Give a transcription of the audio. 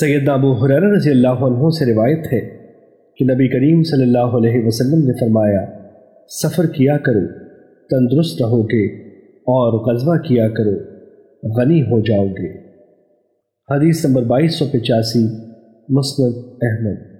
سید ابو حریر رضی اللہ عنہ سے روایت ہے کہ نبی کریم صلی اللہ علیہ وسلم نے فرمایا، سفر کیا کرو، تندرست رہو گے اور غزوہ کیا کرو، غنی ہو جاؤ گے حدیث نمبر بائیس سو پچاسی، مسند احمد۔